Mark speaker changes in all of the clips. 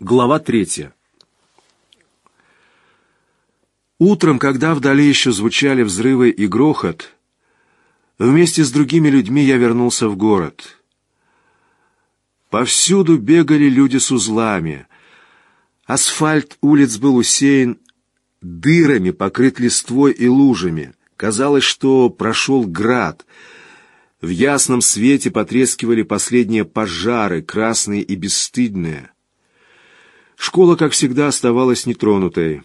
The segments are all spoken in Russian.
Speaker 1: Глава третья. Утром, когда вдали еще звучали взрывы и грохот, вместе с другими людьми я вернулся в город. Повсюду бегали люди с узлами. Асфальт улиц был усеян дырами, покрыт листвой и лужами. Казалось, что прошел град. В ясном свете потрескивали последние пожары, красные и бесстыдные. Школа, как всегда, оставалась нетронутой.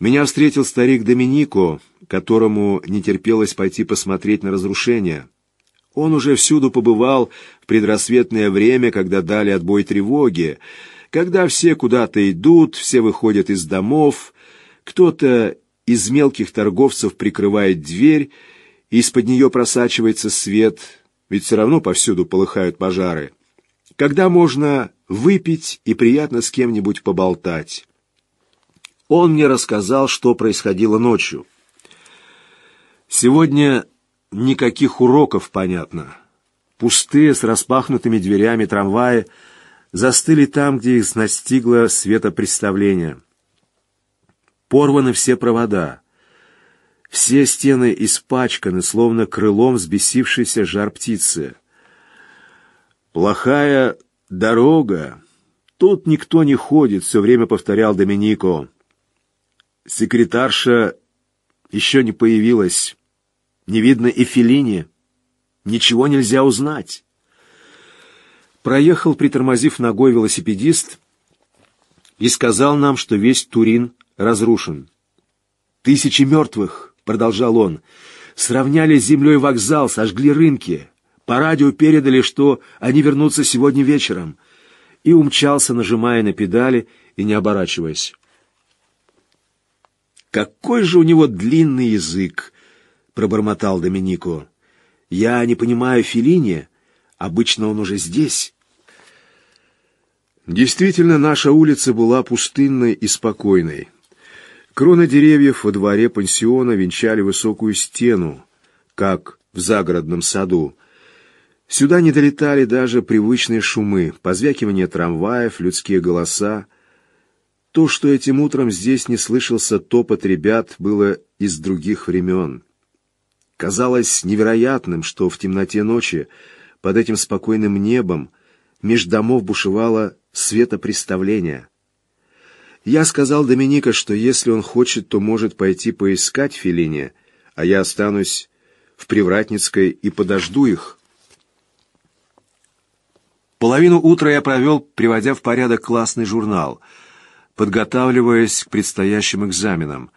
Speaker 1: Меня встретил старик Доминико, которому не терпелось пойти посмотреть на разрушения. Он уже всюду побывал в предрассветное время, когда дали отбой тревоги, когда все куда-то идут, все выходят из домов, кто-то из мелких торговцев прикрывает дверь, и из-под нее просачивается свет, ведь все равно повсюду полыхают пожары. Когда можно выпить и приятно с кем-нибудь поболтать. Он мне рассказал, что происходило ночью. Сегодня никаких уроков, понятно. Пустые, с распахнутыми дверями трамваи застыли там, где их настигло светопредставление. Порваны все провода. Все стены испачканы, словно крылом взбесившейся жар птицы. Плохая «Дорога! Тут никто не ходит», — все время повторял Доминико. Секретарша еще не появилась. Не видно и Феллини. Ничего нельзя узнать. Проехал, притормозив ногой велосипедист, и сказал нам, что весь Турин разрушен. «Тысячи мертвых», — продолжал он, — «сравняли с землей вокзал, сожгли рынки». По радио передали, что они вернутся сегодня вечером, и умчался, нажимая на педали и не оборачиваясь. «Какой же у него длинный язык!» — пробормотал Доминико. «Я не понимаю Филини. Обычно он уже здесь». Действительно, наша улица была пустынной и спокойной. Кроны деревьев во дворе пансиона венчали высокую стену, как в загородном саду, Сюда не долетали даже привычные шумы, позвякивание трамваев, людские голоса. То, что этим утром здесь не слышался топот ребят, было из других времен. Казалось невероятным, что в темноте ночи, под этим спокойным небом, меж домов бушевало светопреставление. Я сказал Доминика, что если он хочет, то может пойти поискать Фелине, а я останусь в Привратницкой и подожду их. Половину утра я провел, приводя в порядок классный журнал, подготавливаясь к предстоящим экзаменам.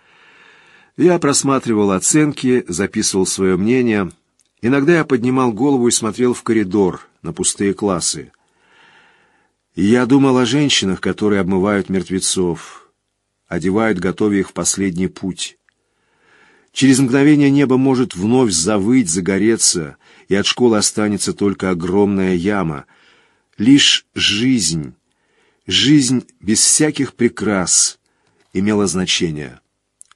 Speaker 1: Я просматривал оценки, записывал свое мнение. Иногда я поднимал голову и смотрел в коридор на пустые классы. Я думал о женщинах, которые обмывают мертвецов, одевают, готовя их в последний путь. Через мгновение небо может вновь завыть, загореться, и от школы останется только огромная яма — Лишь жизнь, жизнь без всяких прикрас имела значение.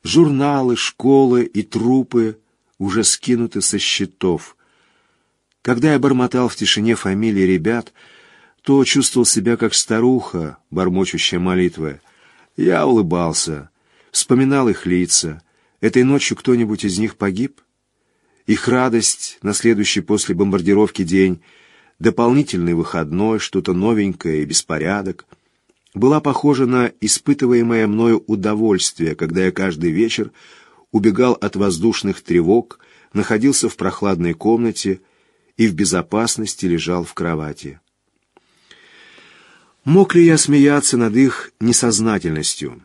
Speaker 1: Журналы, школы и трупы уже скинуты со счетов. Когда я бормотал в тишине фамилии ребят, то чувствовал себя как старуха, бормочущая молитвы. Я улыбался, вспоминал их лица. Этой ночью кто-нибудь из них погиб? Их радость на следующий после бомбардировки день — дополнительный выходной, что-то новенькое и беспорядок, была похожа на испытываемое мною удовольствие, когда я каждый вечер убегал от воздушных тревог, находился в прохладной комнате и в безопасности лежал в кровати. Мог ли я смеяться над их несознательностью?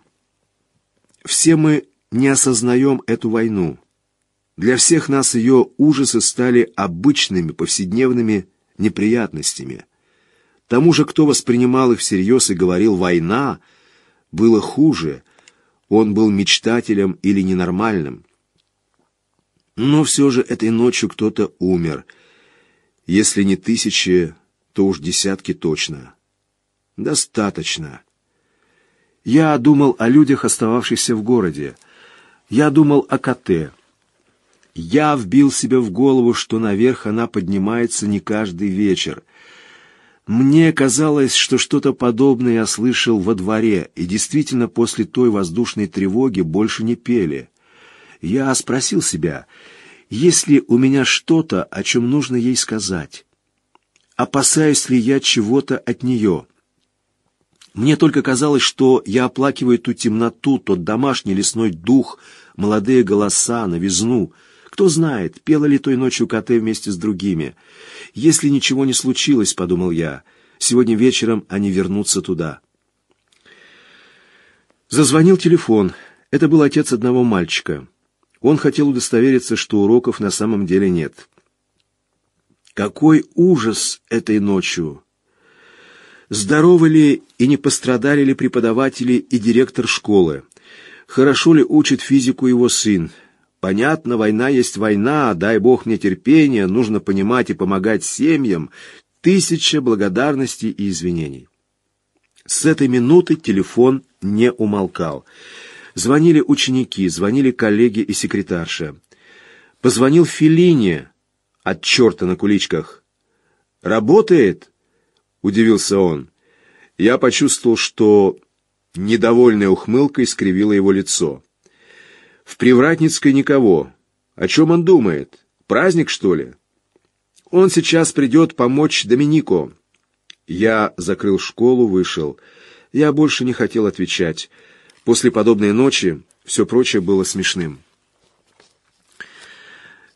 Speaker 1: Все мы не осознаем эту войну. Для всех нас ее ужасы стали обычными, повседневными неприятностями. Тому же, кто воспринимал их всерьез и говорил «война», было хуже, он был мечтателем или ненормальным. Но все же этой ночью кто-то умер. Если не тысячи, то уж десятки точно. Достаточно. Я думал о людях, остававшихся в городе. Я думал о коте. Я вбил себе в голову, что наверх она поднимается не каждый вечер. Мне казалось, что что-то подобное я слышал во дворе, и действительно после той воздушной тревоги больше не пели. Я спросил себя, есть ли у меня что-то, о чем нужно ей сказать. Опасаюсь ли я чего-то от нее? Мне только казалось, что я оплакиваю ту темноту, тот домашний лесной дух, молодые голоса, новизну. Кто знает, пела ли той ночью Коте вместе с другими. Если ничего не случилось, — подумал я, — сегодня вечером они вернутся туда. Зазвонил телефон. Это был отец одного мальчика. Он хотел удостовериться, что уроков на самом деле нет. Какой ужас этой ночью! Здоровы ли и не пострадали ли преподаватели и директор школы? Хорошо ли учит физику его сын? Понятно, война есть война, дай бог мне терпения, нужно понимать и помогать семьям. Тысяча благодарностей и извинений. С этой минуты телефон не умолкал. Звонили ученики, звонили коллеги и секретарша. Позвонил Филине от черта на куличках. «Работает?» — удивился он. Я почувствовал, что недовольная ухмылка искривила его лицо. «В Привратницкой никого. О чем он думает? Праздник, что ли?» «Он сейчас придет помочь Доминику». Я закрыл школу, вышел. Я больше не хотел отвечать. После подобной ночи все прочее было смешным.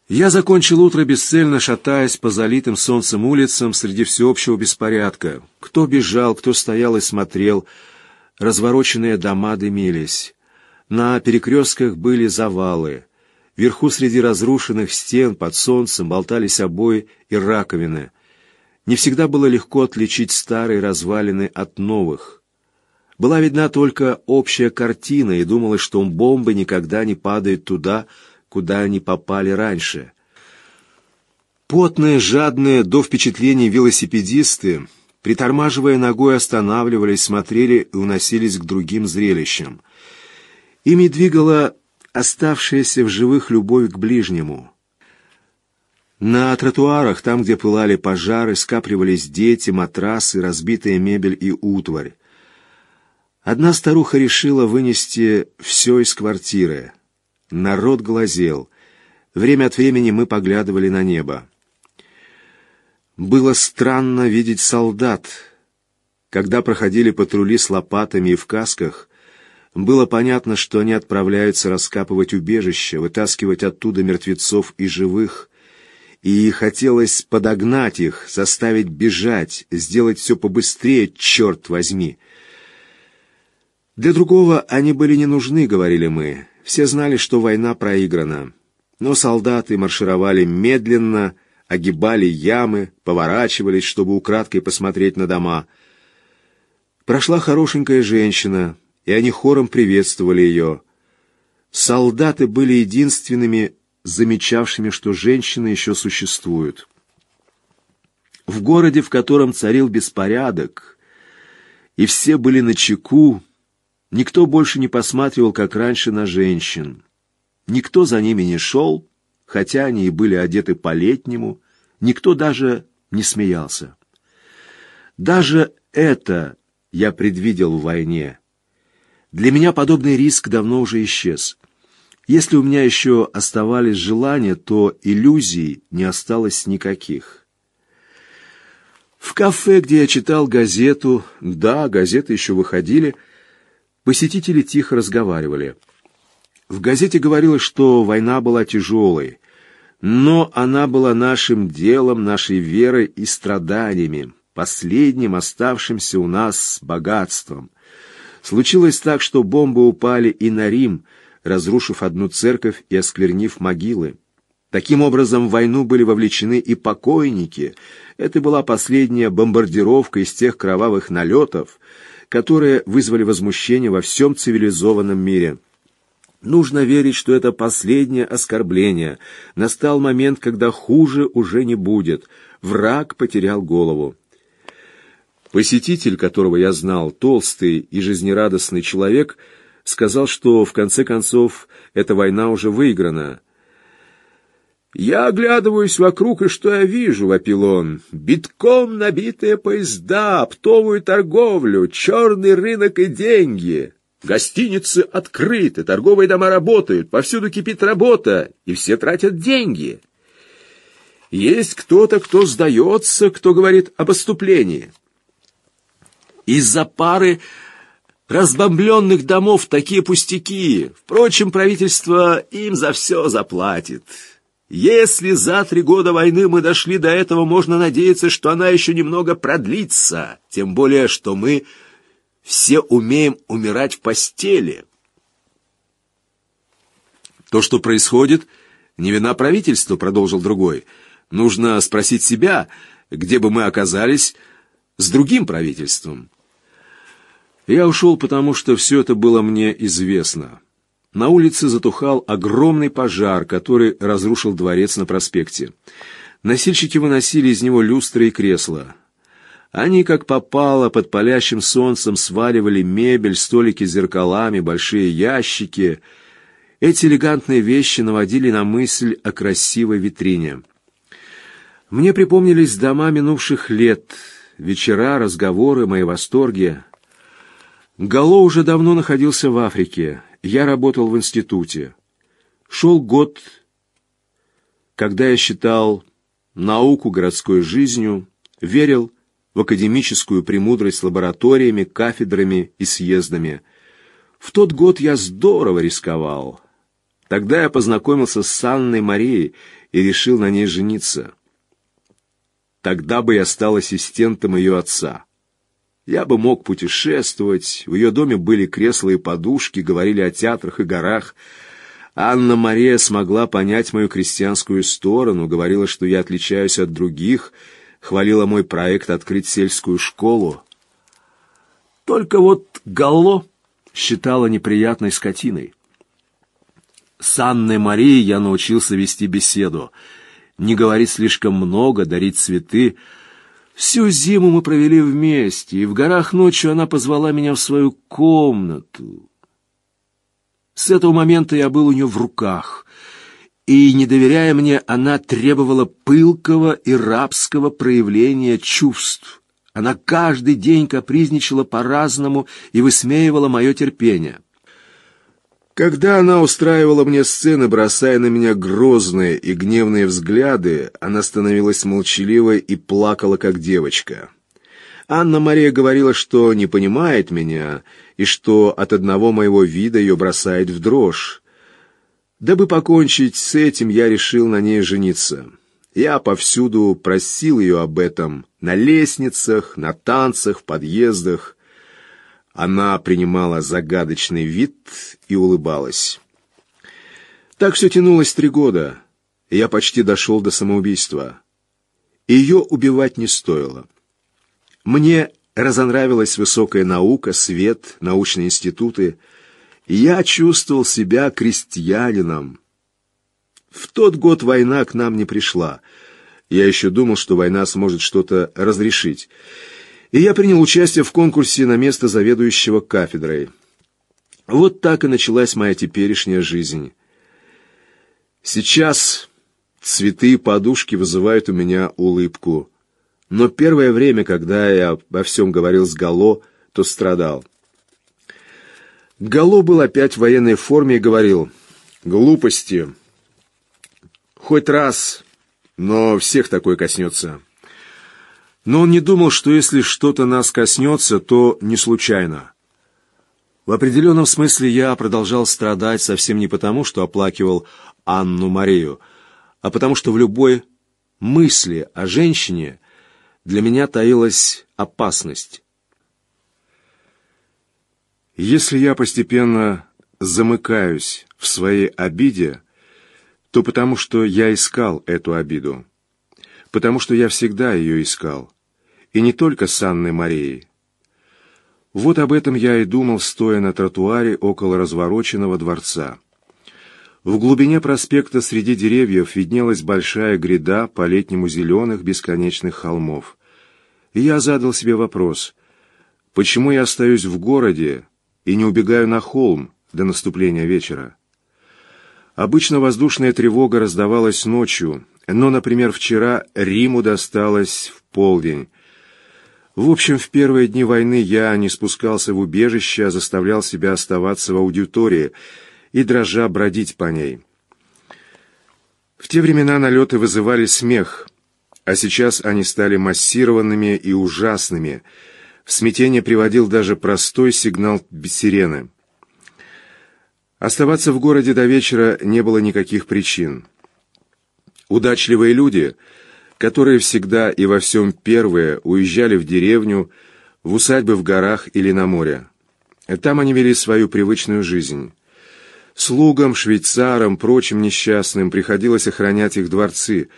Speaker 1: Я закончил утро бесцельно, шатаясь по залитым солнцем улицам среди всеобщего беспорядка. Кто бежал, кто стоял и смотрел. Развороченные дома дымились. На перекрестках были завалы. Вверху среди разрушенных стен под солнцем болтались обои и раковины. Не всегда было легко отличить старые развалины от новых. Была видна только общая картина, и думалось, что бомбы никогда не падают туда, куда они попали раньше. Потные, жадные до впечатлений велосипедисты, притормаживая ногой, останавливались, смотрели и уносились к другим зрелищам. Ими двигала оставшаяся в живых любовь к ближнему. На тротуарах, там, где пылали пожары, скапливались дети, матрасы, разбитая мебель и утварь. Одна старуха решила вынести все из квартиры — Народ глазел. Время от времени мы поглядывали на небо. Было странно видеть солдат. Когда проходили патрули с лопатами и в касках, было понятно, что они отправляются раскапывать убежище, вытаскивать оттуда мертвецов и живых, и хотелось подогнать их, заставить бежать, сделать все побыстрее, черт возьми. Для другого они были не нужны, говорили мы. Все знали, что война проиграна. Но солдаты маршировали медленно, огибали ямы, поворачивались, чтобы украдкой посмотреть на дома. Прошла хорошенькая женщина, и они хором приветствовали ее. Солдаты были единственными, замечавшими, что женщины еще существуют. В городе, в котором царил беспорядок, и все были на чеку, Никто больше не посматривал, как раньше, на женщин. Никто за ними не шел, хотя они и были одеты по-летнему. Никто даже не смеялся. Даже это я предвидел в войне. Для меня подобный риск давно уже исчез. Если у меня еще оставались желания, то иллюзий не осталось никаких. В кафе, где я читал газету, да, газеты еще выходили, — Посетители тихо разговаривали. В газете говорилось, что война была тяжелой, но она была нашим делом, нашей верой и страданиями, последним оставшимся у нас богатством. Случилось так, что бомбы упали и на Рим, разрушив одну церковь и осквернив могилы. Таким образом, в войну были вовлечены и покойники. Это была последняя бомбардировка из тех кровавых налетов, которые вызвали возмущение во всем цивилизованном мире. Нужно верить, что это последнее оскорбление. Настал момент, когда хуже уже не будет. Враг потерял голову. Посетитель, которого я знал, толстый и жизнерадостный человек, сказал, что в конце концов эта война уже выиграна. Я оглядываюсь вокруг, и что я вижу, вопил он? Битком набитые поезда, оптовую торговлю, черный рынок и деньги. Гостиницы открыты, торговые дома работают, повсюду кипит работа, и все тратят деньги. Есть кто-то, кто сдается, кто говорит о поступлении. Из-за пары разбомбленных домов такие пустяки. Впрочем, правительство им за все заплатит. Если за три года войны мы дошли до этого, можно надеяться, что она еще немного продлится. Тем более, что мы все умеем умирать в постели. То, что происходит, не вина правительства, продолжил другой. Нужно спросить себя, где бы мы оказались с другим правительством. Я ушел, потому что все это было мне известно. На улице затухал огромный пожар, который разрушил дворец на проспекте. Носильщики выносили из него люстры и кресла. Они, как попало, под палящим солнцем сваливали мебель, столики с зеркалами, большие ящики. Эти элегантные вещи наводили на мысль о красивой витрине. Мне припомнились дома минувших лет, вечера, разговоры, мои восторги. Гало уже давно находился в Африке. Я работал в институте. Шел год, когда я считал науку городской жизнью, верил в академическую премудрость лабораториями, кафедрами и съездами. В тот год я здорово рисковал. Тогда я познакомился с Анной Марией и решил на ней жениться. Тогда бы я стал ассистентом ее отца. Я бы мог путешествовать, в ее доме были кресла и подушки, говорили о театрах и горах. Анна-Мария смогла понять мою крестьянскую сторону, говорила, что я отличаюсь от других, хвалила мой проект открыть сельскую школу. Только вот Галло считала неприятной скотиной. С Анной Марией я научился вести беседу, не говорить слишком много, дарить цветы, Всю зиму мы провели вместе, и в горах ночью она позвала меня в свою комнату. С этого момента я был у нее в руках, и, не доверяя мне, она требовала пылкого и рабского проявления чувств. Она каждый день капризничала по-разному и высмеивала мое терпение. Когда она устраивала мне сцены, бросая на меня грозные и гневные взгляды, она становилась молчаливой и плакала, как девочка. Анна-Мария говорила, что не понимает меня, и что от одного моего вида ее бросает в дрожь. Дабы покончить с этим, я решил на ней жениться. Я повсюду просил ее об этом, на лестницах, на танцах, в подъездах. Она принимала загадочный вид и улыбалась. Так все тянулось три года, и я почти дошел до самоубийства. Ее убивать не стоило. Мне разонравилась высокая наука, свет, научные институты. Я чувствовал себя крестьянином. В тот год война к нам не пришла. Я еще думал, что война сможет что-то разрешить и я принял участие в конкурсе на место заведующего кафедрой. Вот так и началась моя теперешняя жизнь. Сейчас цветы и подушки вызывают у меня улыбку. Но первое время, когда я обо всем говорил с Гало, то страдал. Гало был опять в военной форме и говорил, «Глупости. Хоть раз, но всех такое коснется». Но он не думал, что если что-то нас коснется, то не случайно. В определенном смысле я продолжал страдать совсем не потому, что оплакивал Анну Марию, а потому что в любой мысли о женщине для меня таилась опасность. Если я постепенно замыкаюсь в своей обиде, то потому что я искал эту обиду, потому что я всегда ее искал. И не только с Анной Марией. Вот об этом я и думал, стоя на тротуаре около развороченного дворца. В глубине проспекта среди деревьев виднелась большая гряда по-летнему зеленых бесконечных холмов. И я задал себе вопрос, почему я остаюсь в городе и не убегаю на холм до наступления вечера? Обычно воздушная тревога раздавалась ночью, но, например, вчера Риму досталось в полдень. В общем, в первые дни войны я не спускался в убежище, а заставлял себя оставаться в аудитории и, дрожа, бродить по ней. В те времена налеты вызывали смех, а сейчас они стали массированными и ужасными. В смятение приводил даже простой сигнал сирены. Оставаться в городе до вечера не было никаких причин. Удачливые люди, которые всегда и во всем первые уезжали в деревню, в усадьбы в горах или на море. Там они вели свою привычную жизнь. Слугам, швейцарам, прочим несчастным приходилось охранять их дворцы,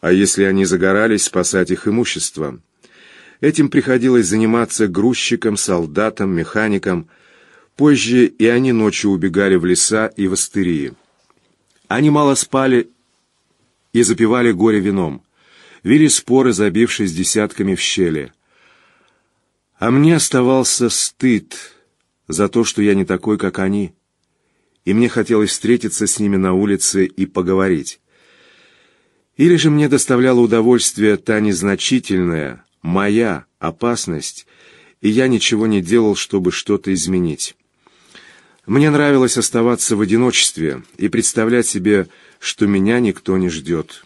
Speaker 1: а если они загорались, спасать их имущество. Этим приходилось заниматься грузчикам, солдатам, механикам, Позже и они ночью убегали в леса и в астерии. Они мало спали и запивали горе вином, вели споры, забившись десятками в щели. А мне оставался стыд за то, что я не такой, как они, и мне хотелось встретиться с ними на улице и поговорить. Или же мне доставляло удовольствие та незначительная, моя опасность, и я ничего не делал, чтобы что-то изменить. Мне нравилось оставаться в одиночестве и представлять себе, что меня никто не ждет.